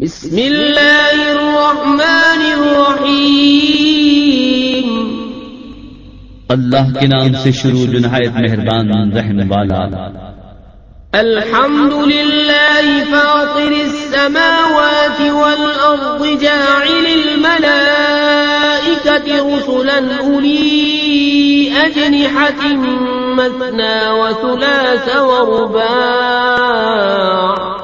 بسم اللہ الرحمن الرحیم اللہ کے نام سے شروع جو نہایت مہربان رحم والا۔ الحمد لله فاطر السماوات والأرض جاعل الملائكة رسلا أولي أجنحة مثنى وثلاث ورباع.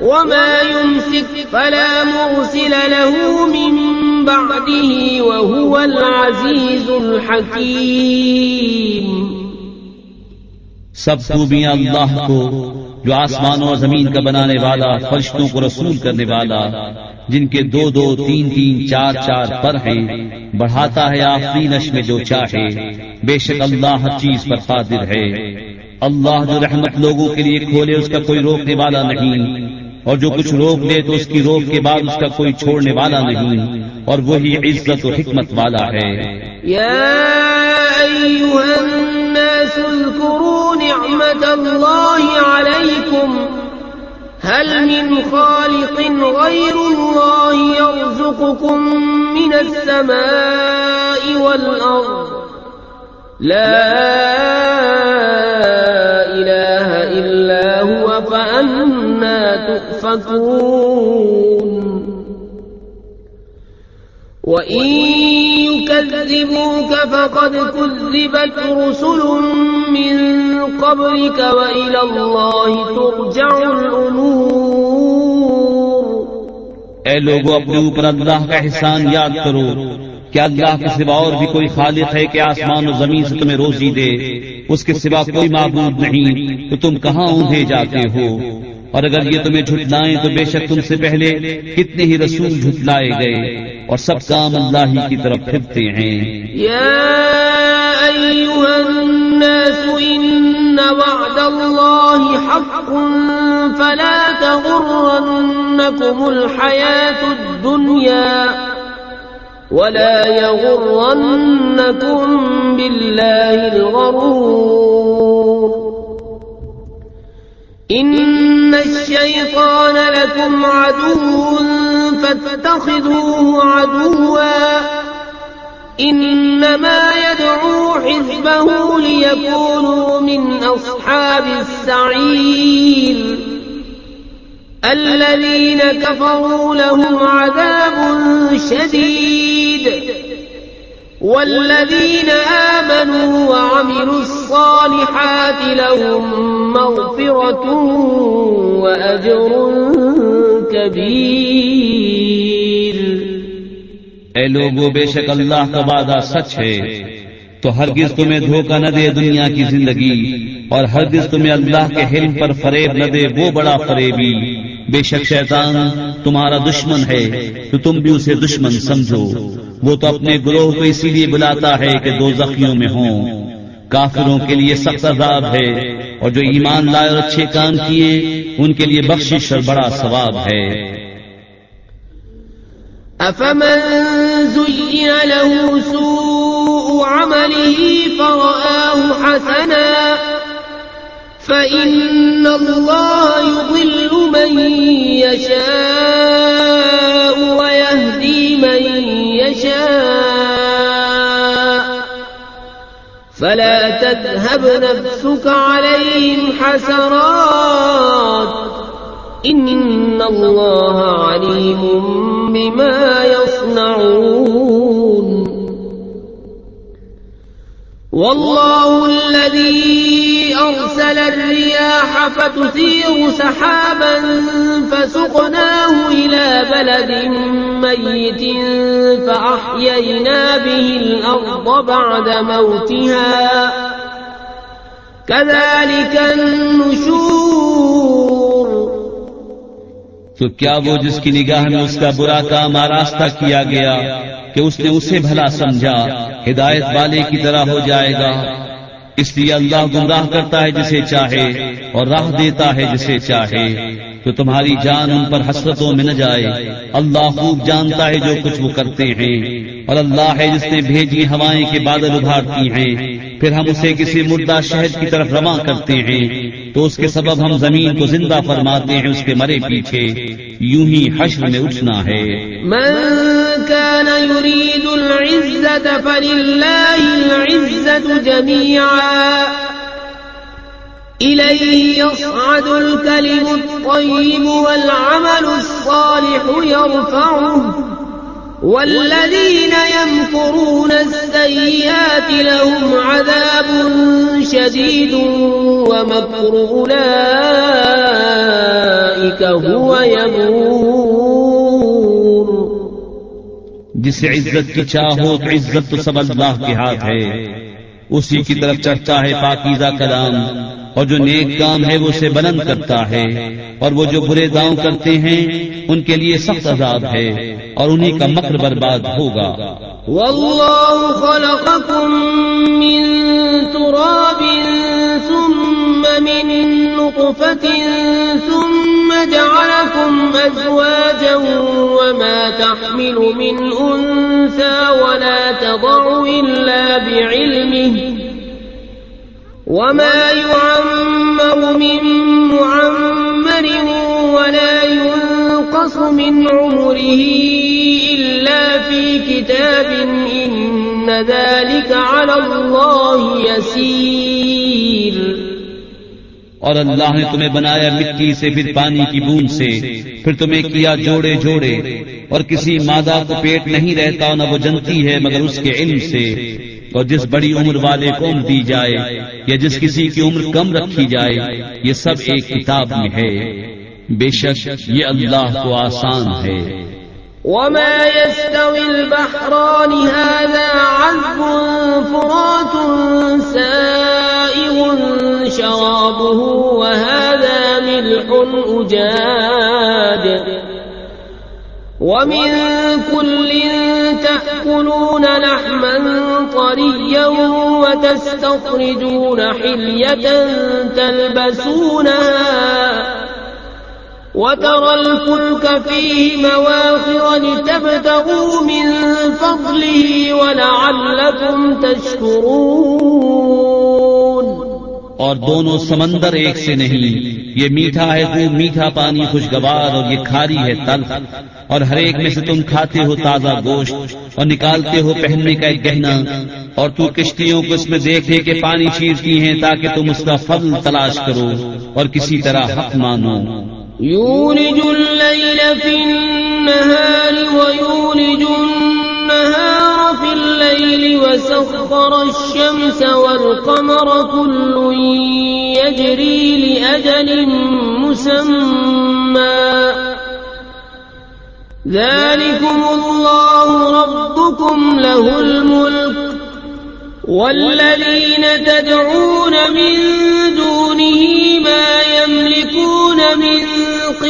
وما يمسك فلا مرسل له من بعده وهو العزيز الحكيم. سب خوبیاں اللہ کو، جو آسمان اور زمین کا بنانے والا، فرشتوں کو رسول کرنے والا، جن کے دو دو، تین تین، چار چار پر ہیں، بڑھاتا ہے آفری نش میں جو چاہے، بے شک اللہ ہر چیز پر قادر ہے۔ اللہ جو رحمت لوگوں کے لیے کھولے، اس کا کوئی روکنے والا نہیں۔ اور جو کچھ روک لے تو اس کی روک کے بعد اس کا کوئی چھوڑنے والا نہیں اور وہی عزت و حکمت والا ہے۔ يا أيها الناس اذكروا نعمة الله عليكم هل من خالق غير الله يرزقكم من السماء والأرض لا تؤفكون. وَإِن يُكَذِّبُوكَ فَقَدْ كُذِّبَتْ رُسُلٌ مِّن قَبْلِكَ وَإِلَى اللَّهِ تُرْجَعُ الْأُمُورُ. اے لوگوں اپنے اوپر اللہ کا احسان یاد کرو کیا اللہ کے سوا اور بھی کوئی خالق ہے کہ آسمان و زمین سے تمہیں روزی دے، اس کے سوا کوئی معبود نہیں، تو تم کہاں اونھے جاتے ہو؟ اور اگر یہ تمہیں جھٹلائیں تو بے شک تم سے پہلے کتنے ہی رسول جھٹلائے گئے اور سب کام اللہ ہی کی طرف پھرتے ہیں۔ يا أيها الناس إن وعد الله حق فلا تغرنكم الحياة الدنيا ولا يغرنكم بالله الغرور۔ إن الشيطان لكم عدو فاتخذوه عدوا إنما يدعو حزبه ليكونوا من أصحاب السعير الذين كفروا لهم عذاب شديد والذين آمنوا وعملوا الصالحات لهم مغفرة وأجر كبير. اے لوگو، بے شک اللہ کا وعدہ سچ ہے۔ تو ہرگز تمہیں دھوکہ نہ دے دنیا کی زندگی، اور ہرگز تمہیں اللہ کے حلم پر فریب نہ دے وہ بڑا فریبی۔ بے شک شیطان تمہارا دشمن ہے، تو تم بھی اسے دشمن سمجھو۔ وہ تو اپنے گروہ کو اسی لیے بلاتا ہے کہ دو زخیوں میں ہوں۔ کافروں کے لیے سخت عذاب ہے اور جو ایمان لائے اور اچھے کام کیے، ان کے لیے بخشش اور بڑا ثواب ہے۔ أفمن زين له سوء عمله فرآه حسنا، فإن الله يضل من يشاء يشاء فلا تذهب نفسك عليهم حسرات إن الله عليم بما يصنعون والله الذي أرسل الرياح فتثير سحابا فسقناه إلى بلد ميت فأحيينا به الأرض بعد موتها. كذلك تو کیا وہ جس کی نگاہ میں اس کا برا کام آراستہ کیا گیا کہ اس نے اسے بھلا سمجھا، ہدایت والے کی طرح ہو جائے گا۔ اس لیے اللہ گمراہ کرتا ہے جسے چاہے اور راہ دیتا ہے جسے چاہے۔ تو تمہاری جان ان پر حسرتوں میں نہ جائے۔ اللہ خوب جانتا ہے جو کچھ وہ کرتے ہیں۔ اور اللہ ہے جس نے بھیجی ہوائیں کے بادل ابھارتی ہیں۔ پھر ہم اسے کسی مردہ شہد کی طرف رواں کرتے ہیں۔ تو اس کے سبب ہم زمین کو زندہ فرماتے ہیں، اس کے مرے پیچھے۔ یوں ہی حشر میں اٹھنا ہے۔ من كان يريد العزة فلله العزة جميعا إليه يصعد الكلم الطيب والعمل الصالح يرفعه والذين يمكرون السيئات لهم عذاب شديد ومكر أولئك هو يبور. جسے عزت کی چاہو تو عزت تو سب اللہ کے ہاتھ ہے۔ اسی کی طرف چڑھتا ہے پاکیزہ کلام اور جو نیک کام ہے وہ اسے بلند کرتا ہے اور وہ جو برے داؤں کرتے ہیں، ان کے لیے سخت عذاب ہے اور انہی کا مکر برباد ہوگا۔ والله خلقكم من تراب ثم من نطفة ثم جعلكم أزواجا وما تحمل من أنثى ولا تضع إلا بعلمه وما يعمر من معمر ولا ينقص من عمره إلا في كتاب إن ذلك على الله يسير. اور اللہ نے تمہیں بنایا مٹی سے پھر پانی کی بوند سے، پھر تمہیں کیا جوڑے جوڑے، اور کسی مادہ کو پیٹ نہیں رہتا نہ وہ جنتی ہے مگر اس کے علم سے، اور جس بڑی عمر والے کو عمر دی جائے یا جس کسی کی عمر کم رکھی جائے، یہ سب ایک کتاب میں ہے۔ بے شک یہ اللہ کو آسان ہے۔ وما يستوي البحران هذا عذب فرات سائغ شرابه وهذا ملح أجاد ومن كل تأكلون لحما طريا وتستخرجون حلية تلبسونها وترى الفلك فيه مواخر لتبتغوا من فضله ولعلكم تشكرون. اور دونوں سمندر ایک سے نہیں، یہ میٹھا ہے خوب میٹھا پانی، خوشگوار اور یہ کھاری ہے تلخ اور ہر ایک میں سے تم کھاتے ہو تازہ گوشت اور نکالتے ہو پہننے کا ایک گہنا۔ اور تو کشتیوں کو اس میں دیکھے کہ پانی چیرتی ہیں تاکہ تم اس کا فضل تلاش کرو اور کسی طرح حق مانو۔ يولج الليل في النهار ويولج النهار في الليل وسخر الشمس والقمر كل يجري لأجل مسمى. ذلكم الله ربكم له الملك والذين تدعون من دونه ما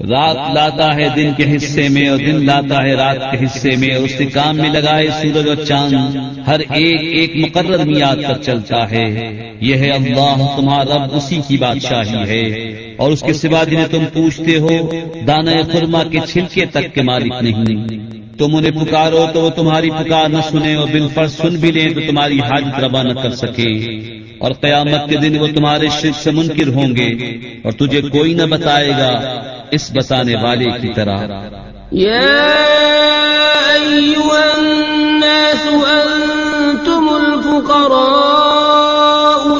رات لاتا ہے دن کے حصے میں اور دن لاتا ہے رات کے حصے میں اور اس کے کام میں لگائے سورج اور چاند، ہر ایک ایک مقرر میاد پر چلتا ہے۔ یہ ہے اللہ، تمہارا رب اسی کی بادشاہی ہے۔ اور اس کے سوا جنہیں تم پوچھتے ہو دانا خرما کے چھلکے تک کے مالک نہیں۔ تم انہیں پکارو تو وہ تمہاری پکار نہ سنے اور بالفر سن بھی لیں تو تمہاری حاجت روا نہ کر سکے۔ اور قیامت کے دن وہ تمہارے شرک سے منکر ہوں گے اور تجھے کوئی نہ بتائے گا۔ اس بتانے والے کی طرح۔ يا أيها الناس أنتم الفقراء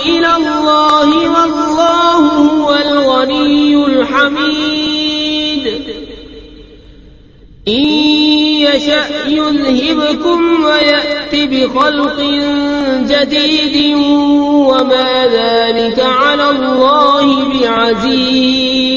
إلى الله والله هو الغني الحميد إن يشأ يذهبكم ويأت بخلق جديد وما ذلك على الله بعزيز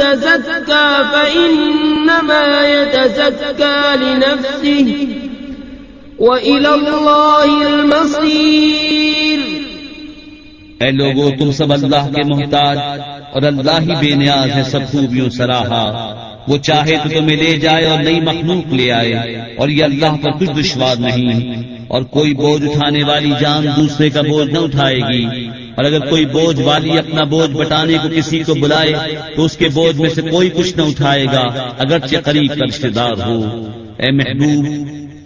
تزكى فإنما يتزكى لنفسه وإلى الله المصير. اے لوگو، تم سب اللہ کے محتاج اور اللہ ہی بے نیاز ہے سب خوبیوں سراہا۔ وہ چاہے تو تمہیں لے جائے اور نئی مخلوق لے آئے، اور یہ اللہ پر کچھ دشوار نہیں، اور کوئی بوجھ اٹھانے والی جان دوسرے کا بوجھ نہ اٹھائے گی۔ اور اگر کوئی بوجھ والی اپنا بوجھ بٹانے کو کسی کو بلائے تو اس کے بوجھ میں سے کوئی کچھ نہ اٹھائے گا، اگرچہ قریب کا رشتے دار ہو۔ اے محبوب،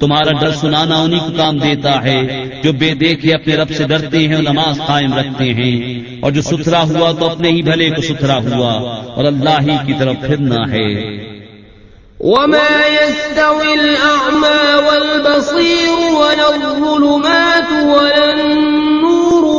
تمہارا ڈر سنانا انہیں کو کام دیتا ہے جو بے دیکھے اپنے رب سے ڈرتے ہیں اور نماز قائم رکھتے ہیں۔ اور جو ستھرا ہوا تو اپنے ہی بھلے کو ستھرا ہوا، اور اللہ ہی کی طرف پھرنا ہے۔ وما يستوي الأعمى والبصير ولا الظلمات ولا النور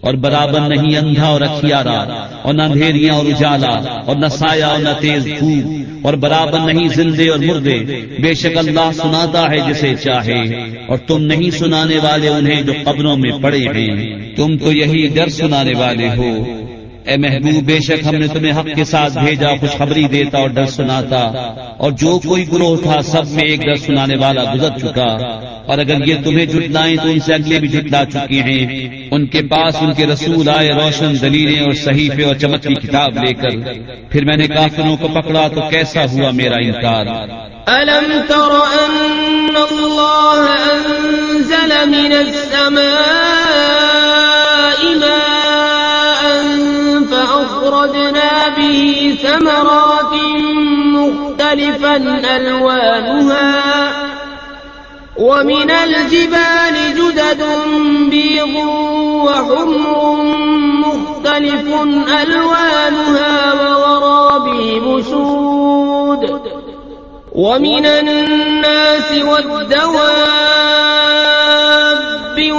اور برابر نہیں اندھا اور اکھیارا اور نہ اندھیریاں اور اجالا اور نہ سایہ اور نہ تیز دھوپ اور برابر نہیں زندے اور مردے، بے شک اللہ سناتا ہے جسے چاہے۔ اور تم نہیں سنانے والے انہیں جو قبروں میں پڑے ہیں۔ تم تو یہی ڈر سنانے والے ہو۔ اے محبوب بے شک ہم نے تمہیں حق کے ساتھ بھیجا خوشخبری دیتا اور ڈر سناتا۔ اور جو کوئی گروہ تھا سب میں ایک ڈر سنانے والا گزر چکا۔ اور اگر یہ تمہیں جٹلائیں تو ان سے اگلے بھی جٹلا چکے ہیں۔ ان کے پاس ان کے رسول آئے روشن دلیلیں اور صحیفے اور چمک کی کتاب لے کر۔ پھر میں نے کافروں کو پکڑا تو کیسا ہوا میرا انکار؟ ألم تر أن الله أنزل من السماء ماء فأخرجنا به ثمرات مختلفا ألوانها ومن الجبال جدد بيض وحمر مختلف ألوانها وغرابي مسود ومن الناس والدواب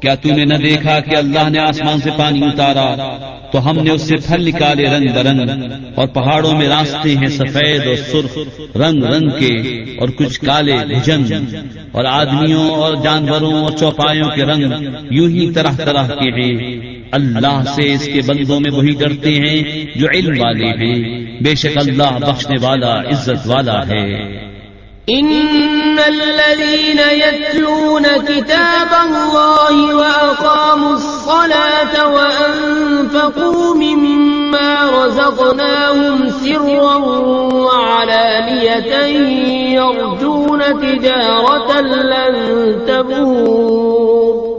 کیا تو نے نہ دیکھا کہ اللہ نے آسمان سے پانی اتارا؟ تو ہم نے اس سے پھل نکالے رنگ برنگ، اور پہاڑوں میں راستے ہیں سفید اور سرخ، رنگ رنگ کے، اور کچھ کالے بھجن اور آدمیوں اور جانوروں اور چوپایوں کے رنگ یوں ہی طرح طرح کے ہیں۔ اللہ سے اس کے بندوں میں وہی ڈرتے ہیں جو علم والے ہیں۔ بے شک اللہ بخشنے والا، عزت والا ہے۔ إن الذين يتلون كتاب الله وأقاموا الصلاة وأنفقوا مما رزقناهم سرا وعلانية يرجون تجارة لن تبور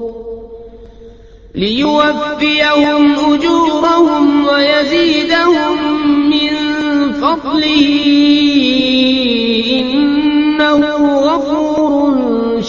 ليوفيهم أجورهم ويزيدهم من فضله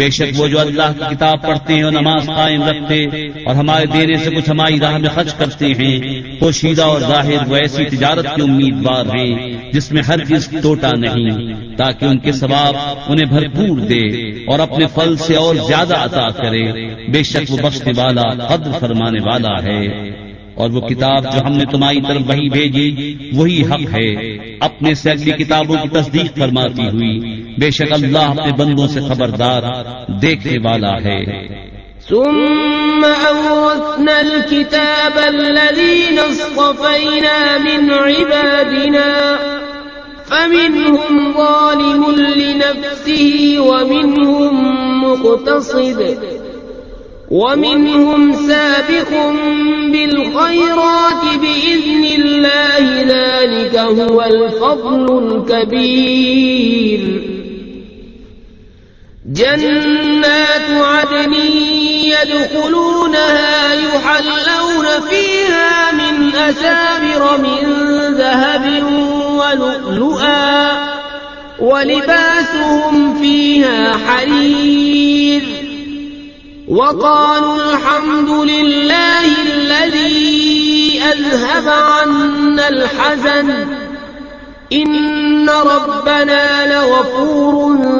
بے شک وہ جو اللہ کی کتاب پڑھتے ہیں اور نماز قائم رکھتے اور ہمارے دینے سے کچھ ہماری راہ میں خرچ کرتے ہیں، پوشیدہ اور ظاہر وہ ایسی تجارت کے امیدوار ہیں جس میں ہر چیز ٹوٹا نہیں، تاکہ ان کے ثواب انہیں بھرپور دے اور اپنے پھل سے اور زیادہ عطا کرے۔ بے شک وہ بخشنے والا، قدر فرمانے والا ہے۔ اور وہ کتاب جو ہم نے تمہاری طرف وہی بھیجی، وہی حق ہے۔ اپنے سے اگلی کتابوں کی تصدیق فرماتی ہوئی بے شک اللہ اپنے بندوں سے خبردار دیکھنے والا ہے۔ ثم أورثنا الكتاب الذين اصطفينا من عبادنا، فمنهم ظالم لنفسه ومنهم مقتصد، ومنهم سابق بالخيرات بإذن الله، ذلك هو الفضل الكبير۔ جنات عدن يدخلونها يحلون فيها من أسابر من ذهب ولؤلؤا ولباسهم فيها حرير وقالوا الحمد لله الذي أذهب عنا الحزن إن ربنا لغفور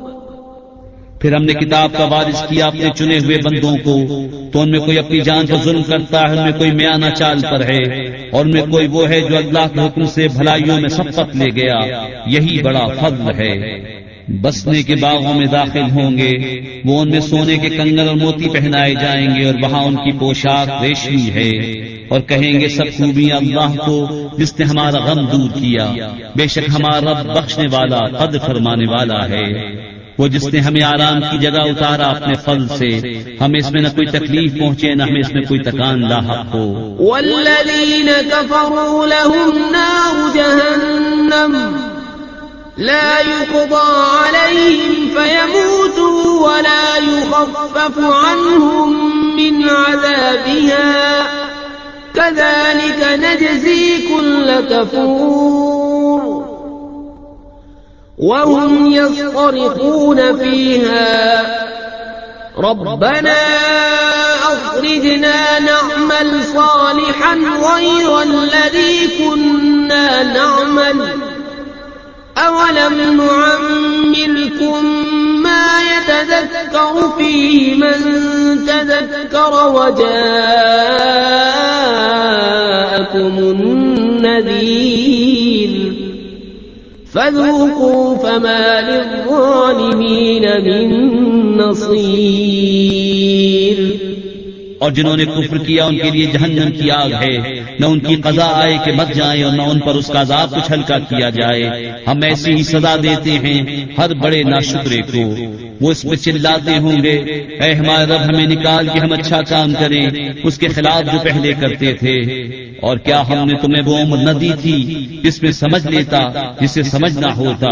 پھر ہم نے کتاب کا وارث کیا اپنے چنے ہوئے بندوں کو تو ان میں کوئی اپنی جان پر ظلم کرتا ہے ان میں کوئی میانہ چال پر ہے اور ان میں کوئی وہ ہے جو اللہ کے حکم سے بھلائیوں میں سبقت لے گیا۔ یہی بڑا فضل ہے۔ بسنے کے باغوں میں داخل ہوں گے وہ ان میں سونے کے کنگل اور موتی پہنائے جائیں گے اور وہاں ان کی پوشاک ریشمی ہے۔ اور کہیں گے سب خوبیاں اللہ کو جس نے ہمارا غم دور کیا۔ بے شک ہمارا رب بخشنے والا قد فرمانے والا ہے۔ وہ جس نے ہمیں آرام کی جگہ اتارا اپنے فل سے، ہمیں اس میں نہ کوئی تکلیف پہنچے، نہ ہمیں اس میں کوئی تکان لاحق ہو۔ والذین کفروا لهم نار جہنم، لا يقضى عليهم فيموتوا ولا يخفف عنهم من عذابها۔ كذلك نجزي كل كفور وهم يصطرخون فيها ربنا أخرجنا نعمل صالحا غير الذي كنا نعمل أولم نعمركم ما يتذكر فيه من تذكر وجاءكم النذير فذوقوا فما للظالمين من نصير. اور جنہوں نے کفر کیا، ان کے لیے جہنم کی آگ ہے۔ نہ ان کی قضا آئے کہ مت جائیں اور نہ ان پر اس کا عذاب کچھ ہلکا کیا جائے۔ ہم ایسی ہی سزا دیتے ہیں ہر بڑے ناشکرے کو۔ وہ اس پہ چلاتے ہوں گے۔ اے ہمارے رب، ہمیں نکال کے ہم اچھا کام کریں۔ اس کے خلاف جو پہلے کرتے تھے۔ اور کیا ہم نے تمہیں وہ عمر نہ دی تھی جس میں سمجھ لیتا جسے سمجھنا ہوتا؟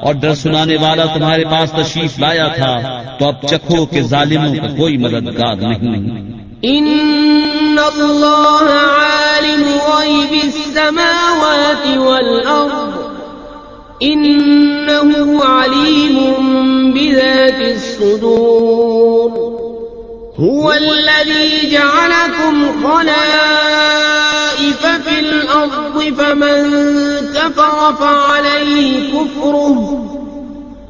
اور ڈر سنانے والا تمہارے پاس تشریف لایا تھا۔ تو اب چکھو کے ظالموں کا کوئی مددگار نہیں۔ إن الله عالم غيب السماوات والأرض إنه عليم بذات الصدور هو الذي جعلكم خلائف في الأرض فمن كفر فعليه كفره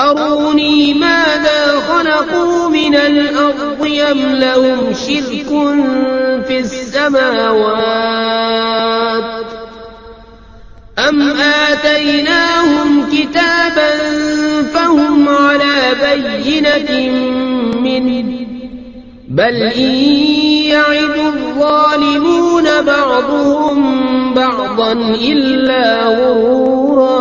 أروني ماذا خلقوا من الأرض يم لهم شرك في السماوات أم آتيناهم كتابا فهم على بينة منه بل إن يعد الظالمون بعضهم بعضا إلا غرورا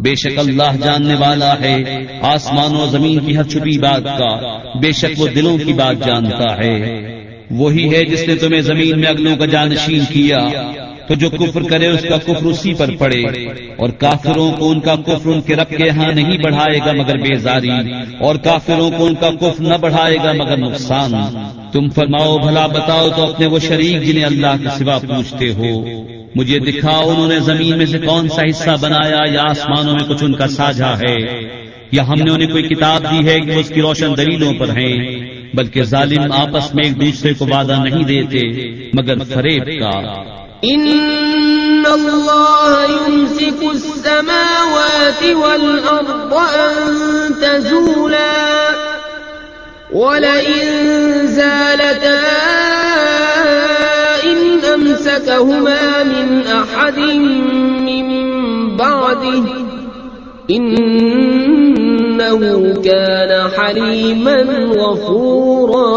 بے شک اللہ جاننے والا ہے، آسمان و زمین کی ہر چھپی بات کا، بے شک وہ دلوں کی بات جانتا ہے۔ وہی ہے جس نے تمہیں زمین میں اگلوں کا جانشین کیا، تو جو کفر کرے اس کا کفر اسی پر پڑے۔ اور کافروں کو ان کا کفر ان کے رب کے ہاں نہیں بڑھائے گا مگر بیزاری، اور کافروں کو ان کا کفر نہ بڑھائے گا مگر نقصان۔ تم فرماؤ، بھلا بتاؤ تو اپنے وہ شریک جنہیں اللہ کے سوا پوچھتے ہو۔ مجھے دکھاؤ انہوں نے زمین میں سے کون سا حصہ بنایا یا آسمانوں میں کچھ ان کا ساجھا ہے؟ یا ہم نے انہیں کوئی کتاب دی ہے کہ وہ اس کی روشن دلیلوں پر ہیں؟ بلکہ ظالم آپس میں ایک دوسرے کو وعدہ نہیں دیتے مگر فریب کا۔ الله يمسك السماوات والأرض أن تزولا ولئن زالتا أمسكهما من أحد من بعده إنه كان حليما غفورا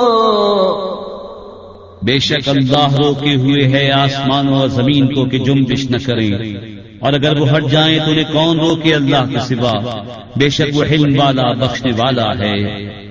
بے شک اللہ روکے ہوئے ہے آسمانوں اور زمین کو کہ جمبش نہ کریں اور اگر وہ ہٹ جائیں تو انہیں کون روکے اللہ کے سوا؟ بے شک وہ حلم والا، بخشنے والا ہے۔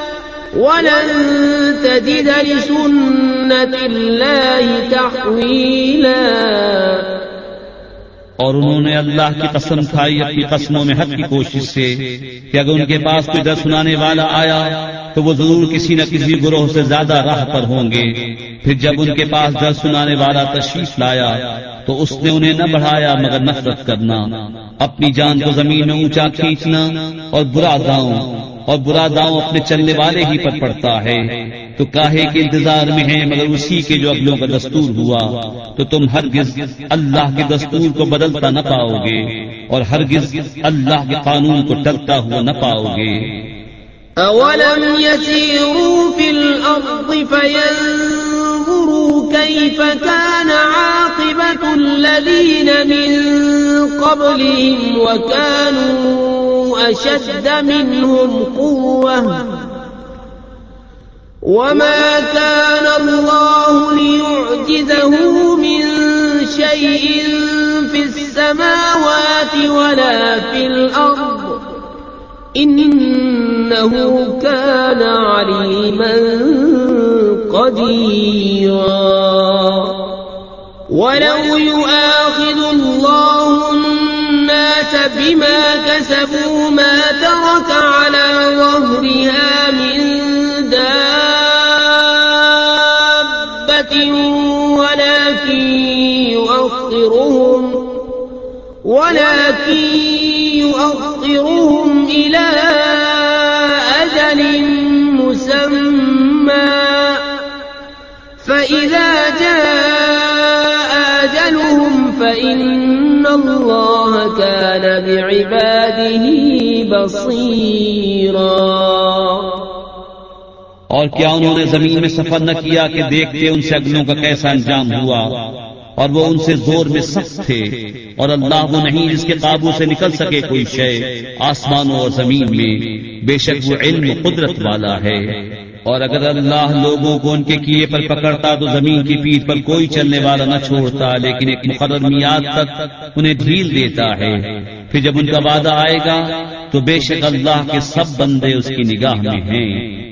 ولن تجد لسنة الله تحويلا. اور انہوں نے اللہ کی قسم کھائی اپنی قسموں میں حد کی کوشش سے کہ اگر ان کے پاس کوئی در سنانے والا آیا تو وہ ضرور کسی نہ کسی گروہ سے زیادہ راہ پر ہوں گے۔ پھر جب ان کے پاس در سنانے والا تشریف لایا تو اس نے انہیں نہ بڑھایا مگر نفرت کرنا، اپنی جان کو زمین میں اونچا کھینچنا اور برا گاؤں اور برا داؤں اپنے چلنے والے ہی پر پڑتا ہے۔ تو کاہے کے انتظار میں ہیں مگر اسی کے جو اگلوں کا دستور ہوا، تو تم ہرگز اللہ کے دستور کو بدلتا نہ پاؤ گے اور ہرگز اللہ کے قانون کو ٹلتا ہوا نہ پاؤ گے أولم يسيروا في الأرض فينظروا كيف كان عاقبة الذين من قبلهم وكانوا أشد منهم قوة. وما كان الله ليعجزه من شيء في السماوات ولا في الأرض. إنه كان عليما قديرا. ولو يؤاخذ الله بما كسبوا ما ترك على ظهرها من دابة ولكن يؤخرهم ولكن يؤخرهم إلى أجل مسمى. فإذا بعباده بصيرا. اور کیا انہوں نے زمین میں سفر نہ کیا کہ دیکھتے ان سے اگلوں کا کیسا انجام ہوا؟ اور وہ ان سے زور میں سخت تھے اور اللہ وہ نہیں جس کے قابو سے نکل سکے کوئی شے آسمانوں اور زمین میں، بے شک وہ علم قدرت والا ہے۔ اور اگر اللہ لوگوں کو ان کے کیے پر پکڑتا تو زمین کی پیٹ پر کوئی چلنے والا نہ چھوڑتا، لیکن ایک مقرر میاد تک انہیں ڈھیل دیتا ہے۔ پھر جب ان کا وعدہ آئے گا تو بے شک اللہ کے سب بندے اس کی نگاہ میں ہیں۔